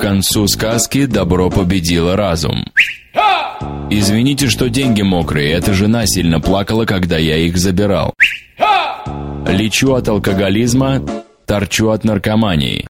концу сказки добро победило разум. Извините, что деньги мокрые, эта жена сильно плакала, когда я их забирал. Лечу от алкоголизма, торчу от наркомании.